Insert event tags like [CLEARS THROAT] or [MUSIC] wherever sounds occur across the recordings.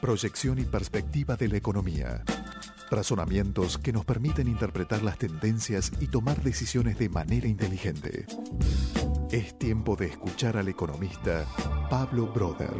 proyección y perspectiva de la economía. Razonamientos que nos permiten interpretar las tendencias y tomar decisiones de manera inteligente. Es tiempo de escuchar al economista Pablo Broder.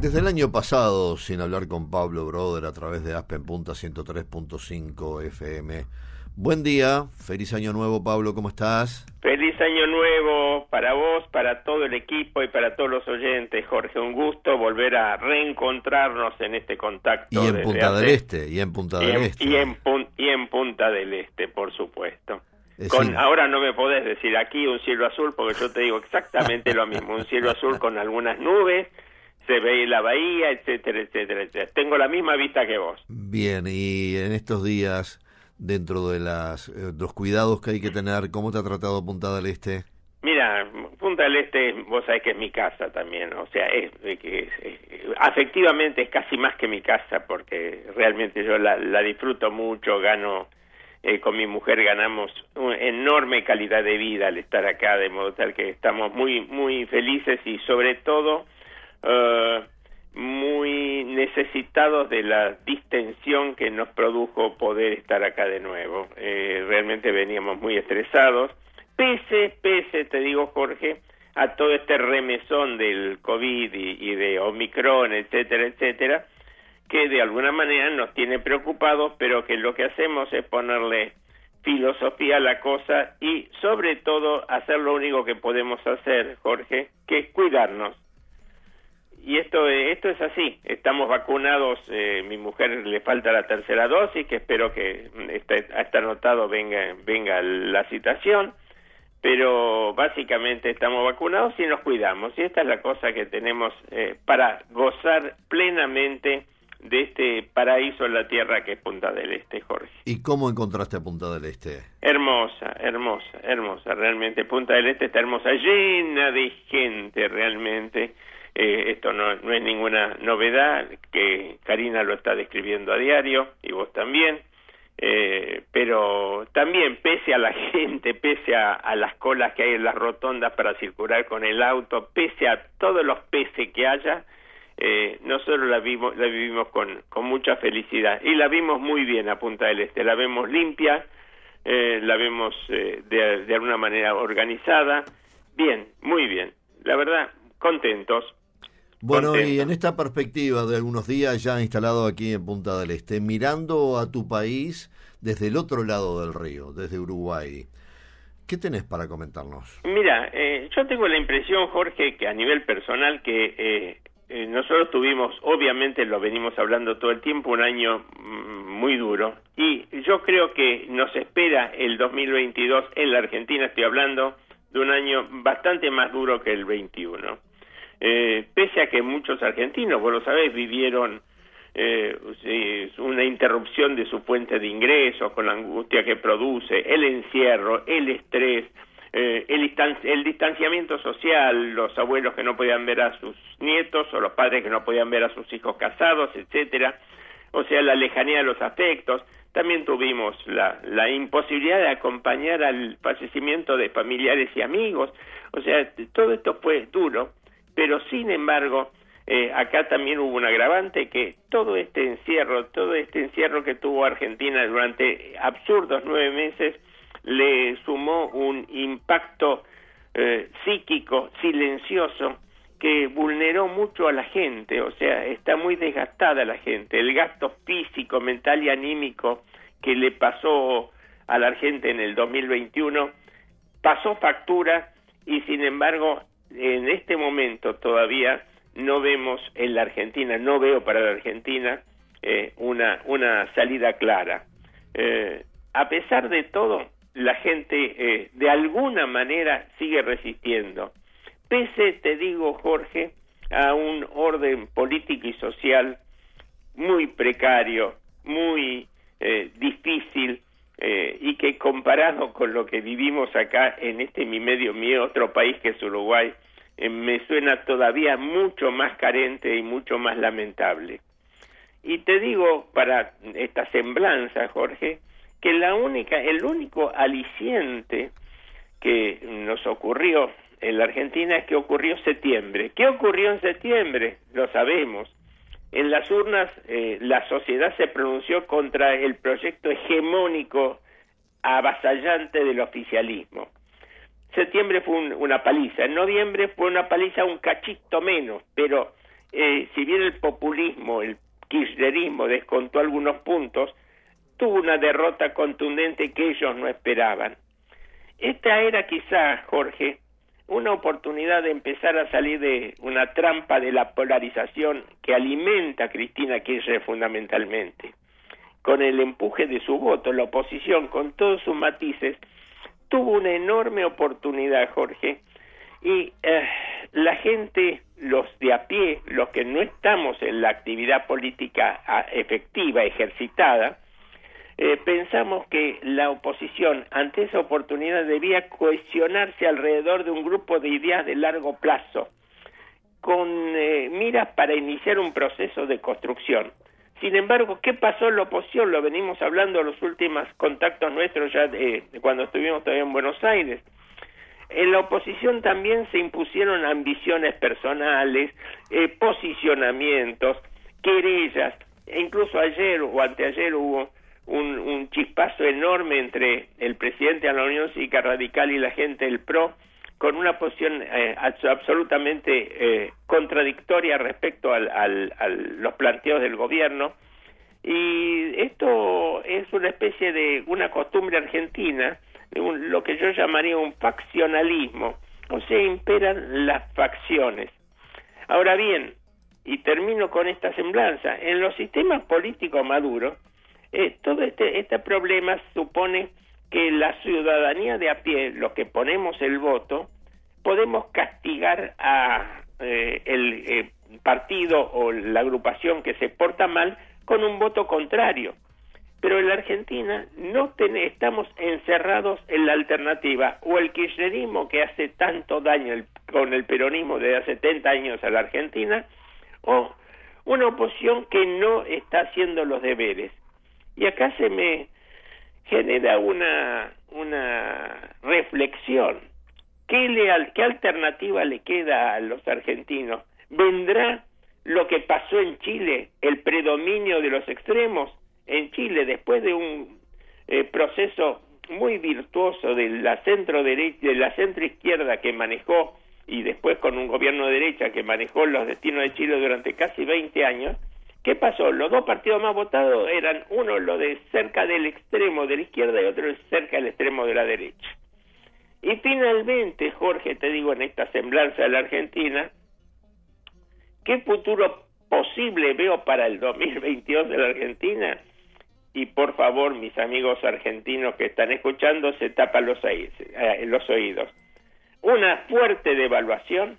Desde el año pasado, sin hablar con Pablo Broder a través de Aspen Punta 103.5 FM. Buen día, feliz año nuevo Pablo, ¿cómo estás? Feliz año nuevo para vos, para todo el equipo y para todos los oyentes, Jorge. Un gusto volver a reencontrarnos en este contacto. Y en Punta del Este, y en Punta del Este. Y en, y en Punta del Este, por supuesto. Con, ahora no me podés decir aquí un cielo azul porque yo te digo exactamente lo mismo, un cielo azul con algunas nubes se ve la bahía, etcétera, etcétera, etcétera. Tengo la misma vista que vos. Bien, y en estos días, dentro de las, eh, los cuidados que hay que tener, ¿cómo te ha tratado Punta del Este? Mira, Punta del Este, vos sabés que es mi casa también, o sea, es, es, afectivamente es casi más que mi casa, porque realmente yo la, la disfruto mucho, gano, eh, con mi mujer ganamos una enorme calidad de vida al estar acá, de modo tal que estamos muy, muy felices y sobre todo eh, muy necesitados de la distensión que nos produjo poder estar acá de nuevo. Eh, realmente veníamos muy estresados, pese, pese, te digo Jorge, a todo este remesón del COVID y, de Omicron, etcétera, etcétera, que de alguna manera nos tiene preocupados, pero que lo que hacemos es ponerle filosofía a la cosa y sobre todo hacer lo único que podemos hacer, Jorge, que es cuidarnos. Y esto esto es así. Estamos vacunados eh, mi mujer le falta la tercera dosis que espero que está anotado venga venga la citación pero básicamente estamos vacunados y nos cuidamos y esta es la cosa que tenemos eh, para gozar plenamente de este paraíso en la tierra que es Punta del Este, Jorge. ¿Y cómo encontraste a Punta del Este? Hermosa, hermosa, hermosa, realmente Punta del Este está hermosa, llena de gente realmente eh, esto no, no es ninguna novedad, que Karina lo está describiendo a diario y vos también. Eh, pero también pese a la [LAUGHS] gente, pese a, las colas que hay en las rotondas para circular con el auto, pese a todos los peces que haya, eh, nosotros la vimos, la vivimos con, con mucha felicidad. Y la vimos muy bien a Punta del Este, la vemos limpia, eh, la vemos eh, de, de alguna manera organizada, bien, muy bien, la verdad, contentos. Bueno, y en esta perspectiva de algunos días ya instalado aquí en Punta del Este, mirando a tu país desde el otro lado del río, desde Uruguay, ¿qué tenés para comentarnos? Mira, eh, yo tengo la impresión, Jorge, que a nivel personal que eh, eh, nosotros tuvimos, obviamente lo venimos hablando todo el tiempo, un año mm, muy duro. Y yo creo que nos espera el 2022 en la Argentina, estoy hablando de un año bastante más duro que el 21 eh, pese a que muchos argentinos, vos lo sabés, vivieron eh, una interrupción de su fuente de ingresos con la angustia que produce, el encierro, el estrés, eh, el, el distanciamiento social, los abuelos que no podían ver a sus nietos o los padres que no podían ver a sus hijos casados, etcétera, o sea, la lejanía de los afectos. También tuvimos la, la imposibilidad de acompañar al fallecimiento de familiares y amigos. O sea, todo esto fue duro pero sin embargo, eh, acá también hubo un agravante que todo este encierro, todo este encierro que tuvo Argentina durante absurdos nueve meses, le sumó un impacto eh, psíquico silencioso que vulneró mucho a la gente, o sea, está muy desgastada la gente, el gasto físico, mental y anímico que le pasó a la gente en el 2021 pasó factura y sin embargo en este momento todavía no vemos en la Argentina, no veo para la Argentina eh, una, una salida clara. Eh, a pesar de todo, la gente eh, de alguna manera sigue resistiendo. Pese, te digo, Jorge, a un orden político y social muy precario, muy difícil, eh, y que comparado con lo que vivimos acá en este mi medio, mi otro país que es Uruguay, eh, me suena todavía mucho más carente y mucho más lamentable. Y te digo para esta semblanza, Jorge, que la única, el único aliciente que nos ocurrió en la Argentina es que ocurrió septiembre. ¿Qué ocurrió en septiembre? Lo sabemos. En las urnas eh, la sociedad se pronunció contra el proyecto hegemónico avasallante del oficialismo. Septiembre fue una paliza, en noviembre fue una paliza un cachito menos, pero eh, si bien el populismo, el kirchnerismo descontó algunos puntos, tuvo una derrota contundente que ellos no esperaban. Esta era quizá, Jorge, una oportunidad de empezar a salir de una trampa de la polarización que alimenta a Cristina Kirchner fundamentalmente. Con el empuje de su voto, la oposición, con todos sus matices, tuvo una enorme oportunidad, Jorge, y eh, la gente, los de a pie, los que no estamos en la actividad política ah, efectiva, ejercitada, eh, pensamos que la oposición ante esa oportunidad debía cohesionarse alrededor de un grupo de ideas de largo plazo, con eh, miras para iniciar un proceso de construcción. Sin embargo, ¿qué pasó en la oposición? Lo venimos hablando en los últimos contactos nuestros ya de, cuando estuvimos todavía en Buenos Aires. En la oposición también se impusieron ambiciones personales, eh, posicionamientos, querellas. E incluso ayer o anteayer hubo un, un chispazo enorme entre el presidente de la Unión Cívica Radical y la gente del PRO, con una posición eh, absolutamente eh, contradictoria respecto al, al, a los planteos del gobierno. Y esto es una especie de una costumbre argentina, lo que yo llamaría un faccionalismo, o sea, imperan las facciones. Ahora bien, y termino con esta semblanza, en los sistemas políticos maduros, eh, todo este, este problema supone que la ciudadanía de a pie, los que ponemos el voto, podemos castigar a eh, el eh, partido o la agrupación que se porta mal con un voto contrario. Pero en la Argentina no estamos encerrados en la alternativa o el kirchnerismo que hace tanto daño con el peronismo desde hace 70 años a la Argentina o una oposición que no está haciendo los deberes. Y acá se me genera una, una reflexión. ¿Qué, le, ¿Qué alternativa le queda a los argentinos? ¿Vendrá lo que pasó en Chile, el predominio de los extremos? En Chile, después de un eh, proceso muy virtuoso de la centro derecha, de la centro izquierda que manejó y después con un gobierno de derecha que manejó los destinos de Chile durante casi 20 años, ¿Qué pasó? Los dos partidos más votados eran uno lo de cerca del extremo de la izquierda y otro cerca del extremo de la derecha. Y finalmente, Jorge, te digo en esta semblanza de la Argentina, ¿qué futuro posible veo para el 2022 de la Argentina? Y por favor, mis amigos argentinos que están escuchando, se tapan los, eh, los oídos. Una fuerte devaluación,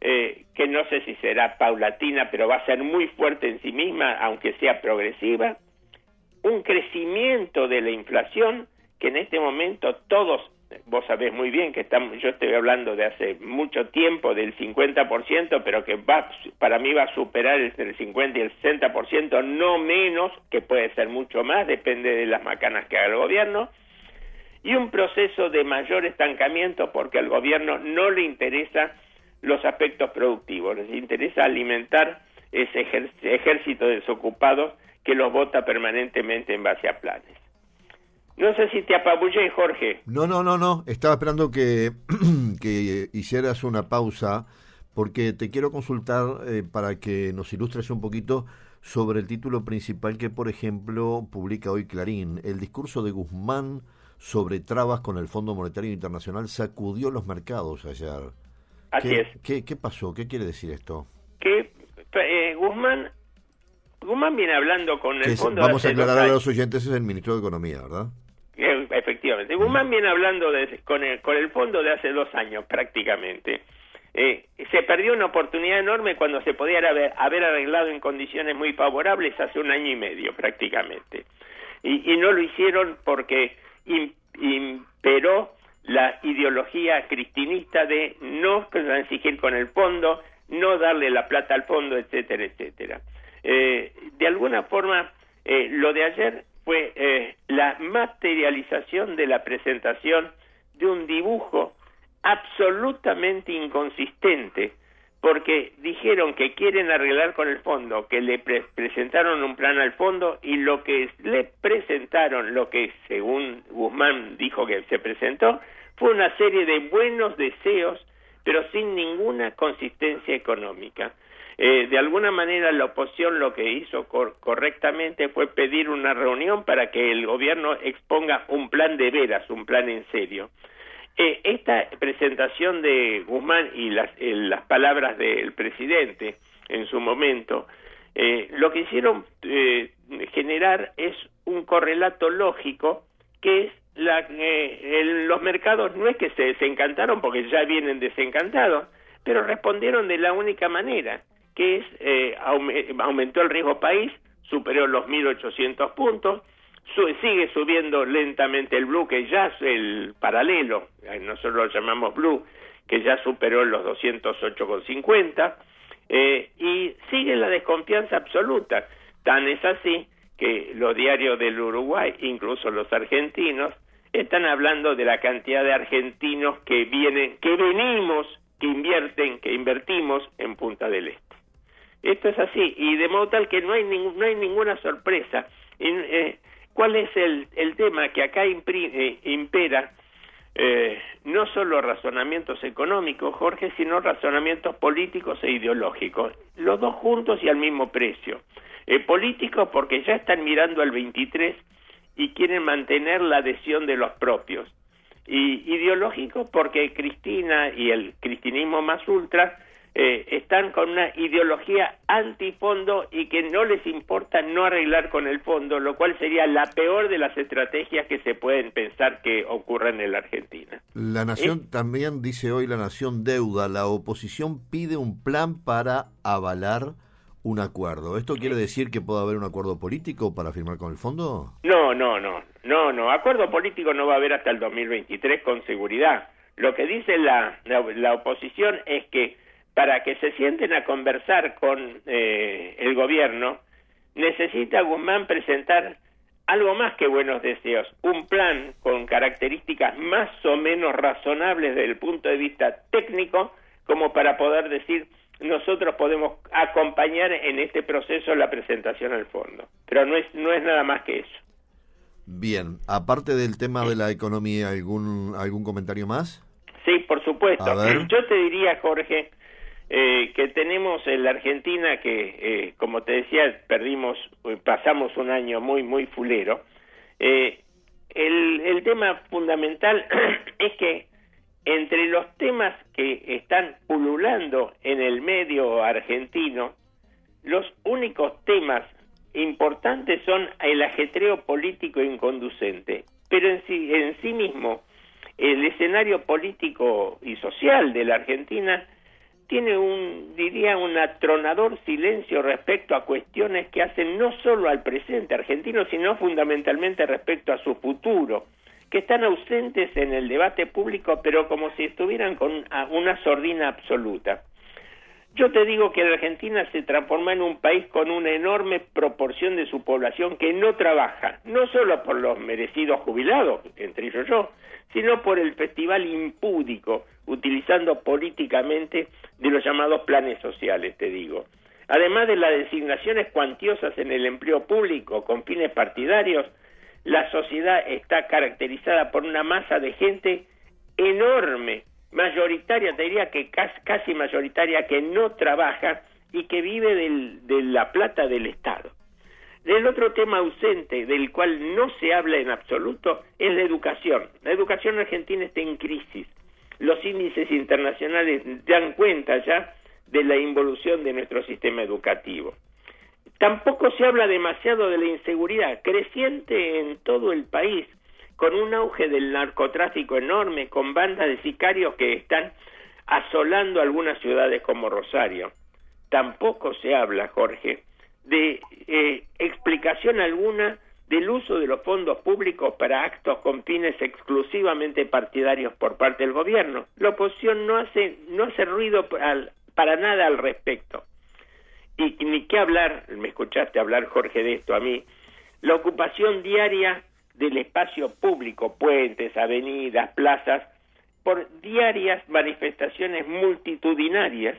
eh, que no sé si será paulatina, pero va a ser muy fuerte en sí misma, aunque sea progresiva, un crecimiento de la inflación que en este momento todos, vos sabés muy bien que estamos, yo estoy hablando de hace mucho tiempo del 50%, pero que va, para mí va a superar entre el 50 y el 60%, no menos, que puede ser mucho más, depende de las macanas que haga el gobierno, y un proceso de mayor estancamiento porque al gobierno no le interesa los aspectos productivos, les interesa alimentar ese ejército desocupado que los vota permanentemente en base a planes. No sé si te apabullé, Jorge. No, no, no, no. Estaba esperando que, [CLEARS THROAT] que hicieras una pausa porque te quiero consultar eh, para que nos ilustres un poquito sobre el título principal que, por ejemplo, publica hoy Clarín. El discurso de Guzmán sobre trabas con el Fondo Monetario Internacional sacudió los mercados ayer. Así ¿Qué, es. ¿qué, ¿Qué pasó? ¿Qué quiere decir esto? Que eh, Guzmán Guzmán viene hablando con el es- fondo vamos a aclarar a los oyentes, es el ministro de Economía, ¿verdad? Eh, Efectivamente. Guzmán viene hablando de- con, el, con el fondo de hace dos años prácticamente. Eh, se perdió una oportunidad enorme cuando se podía haber, haber arreglado en condiciones muy favorables hace un año y medio prácticamente. Y, y no lo hicieron porque im- imperó la ideología cristinista de no transigir con el fondo, no darle la plata al fondo, etcétera, etcétera. Eh, de alguna forma, eh, lo de ayer fue eh, la materialización de la presentación de un dibujo absolutamente inconsistente, porque dijeron que quieren arreglar con el fondo, que le presentaron un plan al fondo y lo que le presentaron, lo que según Guzmán dijo que se presentó, fue una serie de buenos deseos, pero sin ninguna consistencia económica. Eh, de alguna manera la oposición lo que hizo correctamente fue pedir una reunión para que el gobierno exponga un plan de veras, un plan en serio. Eh, esta presentación de Guzmán y las, eh, las palabras del presidente en su momento, lo que hicieron generar es un correlato lógico que es la, los mercados no es que se desencantaron porque ya vienen desencantados, pero respondieron de la única manera, que es eh, aumentó el riesgo país, superó los 1.800 puntos, sigue subiendo lentamente el blue, que ya el paralelo, eh, nosotros lo llamamos blue, que ya superó los 208,50, eh, y sigue la desconfianza absoluta. Tan es así que los diarios del Uruguay, incluso los argentinos, están hablando de la cantidad de argentinos que vienen, que venimos, que invierten, que invertimos en Punta del Este. Esto es así, y de modo tal que no hay, no hay ninguna sorpresa. Eh, ¿Cuál es el, el, tema? Que acá eh, impera eh, no solo razonamientos económicos, Jorge, sino razonamientos políticos e ideológicos, los dos juntos y al mismo precio. políticos porque ya están mirando al 23 y quieren mantener la adhesión de los propios. Y ideológicos porque Cristina y el cristinismo más ultra eh, están con una ideología antifondo y que no les importa no arreglar con el fondo, lo cual sería la peor de las estrategias que se pueden pensar que ocurran en la Argentina. La Nación también dice hoy la Nación deuda, la oposición pide un plan para avalar un acuerdo. ¿Esto quiere decir que puede haber un acuerdo político para firmar con el fondo? No, no, no, no, no. Acuerdo político no va a haber hasta el 2023 con seguridad. Lo que dice la, la oposición es que para que se sienten a conversar con eh, el gobierno, necesita Guzmán presentar algo más que buenos deseos, un plan con características más o menos razonables desde el punto de vista técnico, como para poder decir nosotros podemos acompañar en este proceso la presentación al fondo. Pero no es, no es nada más que eso. Bien, aparte del tema de la economía, ¿algún, algún comentario más? Sí, por supuesto. Yo te diría, Jorge, eh, que tenemos en la Argentina que, eh, como te decía, perdimos, pasamos un año muy, muy fulero. Eh, el, el tema fundamental [CLEARS THROAT] es que entre los temas que están pululando en el medio argentino, los únicos temas importantes son el ajetreo político inconducente, pero en sí, en sí mismo el escenario político y social de la Argentina tiene un, diría, un atronador silencio respecto a cuestiones que hacen no solo al presente argentino, sino fundamentalmente respecto a su futuro, que están ausentes en el debate público, pero como si estuvieran con una sordina absoluta. Yo te digo que la Argentina se transforma en un país con una enorme proporción de su población que no trabaja, no solo por los merecidos jubilados, entre ellos yo, sino por el festival impúdico utilizando políticamente de los llamados planes sociales, te digo. Además de las designaciones cuantiosas en el empleo público con fines partidarios, la sociedad está caracterizada por una masa de gente enorme, mayoritaria, te diría que casi, mayoritaria, que no trabaja y que vive de la plata del Estado. El otro tema ausente, del cual no se habla en absoluto, es la educación. La educación argentina está en crisis los índices internacionales dan cuenta ya de la involución de nuestro sistema educativo. Tampoco se habla demasiado de la inseguridad, creciente en todo el país, con un auge del narcotráfico enorme, con bandas de sicarios que están asolando algunas ciudades como Rosario. Tampoco se habla, Jorge, de eh, explicación alguna del uso de los fondos públicos para actos con fines exclusivamente partidarios por parte del gobierno. La oposición no hace, no hace ruido para nada al respecto. Y ni qué hablar, me escuchaste hablar Jorge de esto a mí, la ocupación diaria del espacio público, puentes, avenidas, plazas, por diarias manifestaciones multitudinarias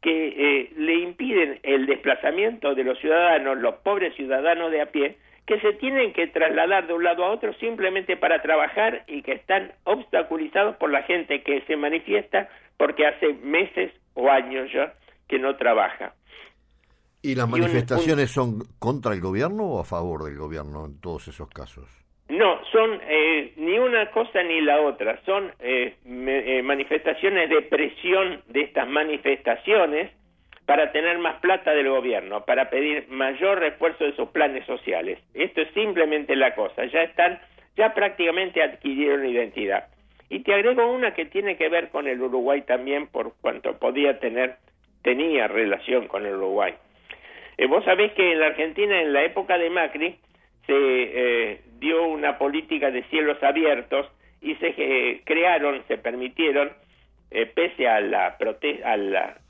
que eh, le impiden el desplazamiento de los ciudadanos, los pobres ciudadanos de a pie, que se tienen que trasladar de un lado a otro simplemente para trabajar y que están obstaculizados por la gente que se manifiesta porque hace meses o años ya que no trabaja. ¿Y las manifestaciones son contra el gobierno o a favor del gobierno en todos esos casos? No, son eh, ni una cosa ni la otra, son eh, eh, manifestaciones de presión de estas manifestaciones para tener más plata del gobierno, para pedir mayor refuerzo de sus planes sociales. Esto es simplemente la cosa, ya están, ya prácticamente adquirieron identidad. Y te agrego una que tiene que ver con el Uruguay también por cuanto podía tener, tenía relación con el Uruguay. vos sabés que en la Argentina, en la época de Macri, se eh, dio una política de cielos abiertos y se eh, crearon, se permitieron, eh, pese a la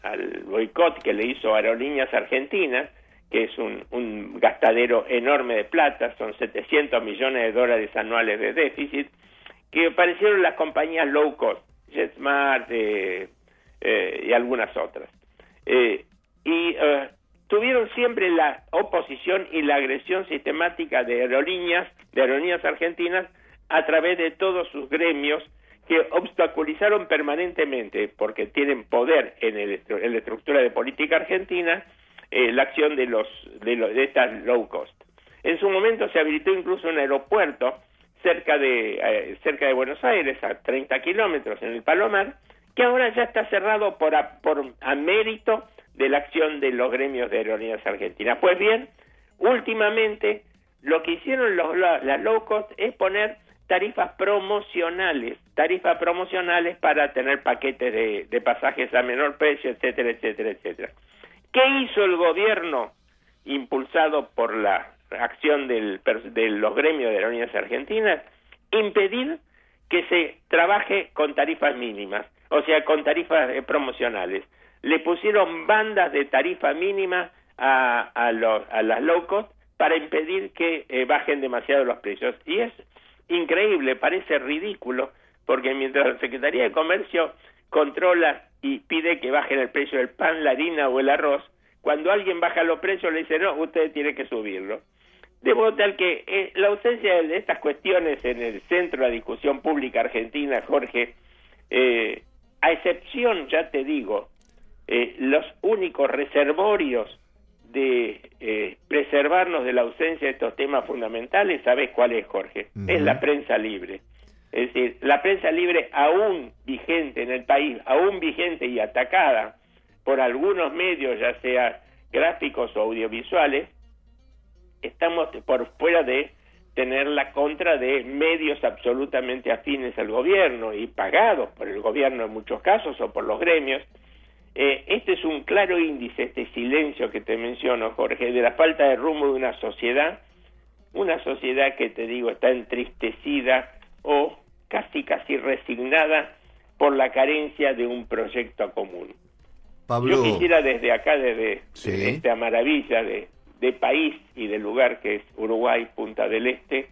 al boicot que le hizo Aerolíneas Argentinas, que es un, gastadero enorme de plata, son 700 millones de dólares anuales de déficit, que aparecieron las compañías low cost, JetSmart y algunas otras. y tuvieron siempre la oposición y la agresión sistemática de aerolíneas, de aerolíneas argentinas, a través de todos sus gremios que obstaculizaron permanentemente, porque tienen poder en, el, en la estructura de política argentina, eh, la acción de los de, los, de estas low cost. En su momento se habilitó incluso un aeropuerto cerca de eh, cerca de Buenos Aires, a 30 kilómetros en el Palomar, que ahora ya está cerrado por por a mérito de la acción de los gremios de aerolíneas argentinas. Pues bien, últimamente lo que hicieron los, las low cost es poner tarifas promocionales, tarifas promocionales para tener paquetes de, pasajes a menor precio, etcétera, etcétera, etcétera. ¿Qué hizo el gobierno impulsado por la acción del, de los gremios de aerolíneas argentinas? Impedir que se trabaje con tarifas mínimas, o sea, con tarifas eh, promocionales le pusieron bandas de tarifa mínima a, a, los, a las low cost para impedir que eh, bajen demasiado los precios. Y es increíble, parece ridículo, porque mientras la Secretaría de Comercio controla y pide que bajen el precio del pan, la harina o el arroz, cuando alguien baja los precios le dice, no, usted tiene que subirlo. De modo tal que eh, la ausencia de estas cuestiones en el centro de la discusión pública argentina, Jorge, eh, a excepción, ya te digo, eh, los únicos reservorios de eh, preservarnos de la ausencia de estos temas fundamentales, ¿sabes cuál es, Jorge? Es la prensa libre. Es decir, la prensa libre aún vigente en el país, aún vigente y atacada por algunos medios, ya sea gráficos o audiovisuales, estamos por fuera de tener la contra de medios absolutamente afines al gobierno y pagados por el gobierno en muchos casos o por los gremios, eh, este es un claro índice, este silencio que te menciono, Jorge, de la falta de rumbo de una sociedad, una sociedad que te digo está entristecida o casi casi resignada por la carencia de un proyecto común. Yo quisiera desde acá, desde, esta maravilla de, país y de lugar que es Uruguay, Punta del Este,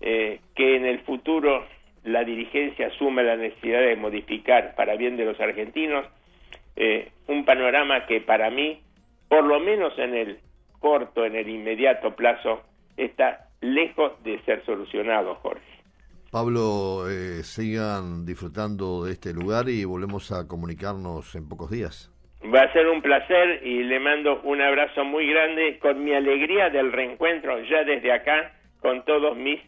eh, que en el futuro la dirigencia asuma la necesidad de modificar para bien de los argentinos eh, un panorama que para mí, por lo menos en el corto, en el inmediato plazo, está lejos de ser solucionado, Jorge. Pablo, eh, sigan disfrutando de este lugar y volvemos a comunicarnos en pocos días. Va a ser un placer y le mando un abrazo muy grande con mi alegría del reencuentro ya desde acá con todos mis,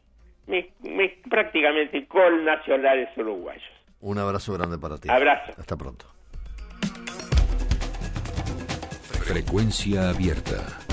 mis, mis prácticamente colnacionales uruguayos. Un abrazo grande para ti. Abrazo. Hasta pronto. Frecuencia abierta.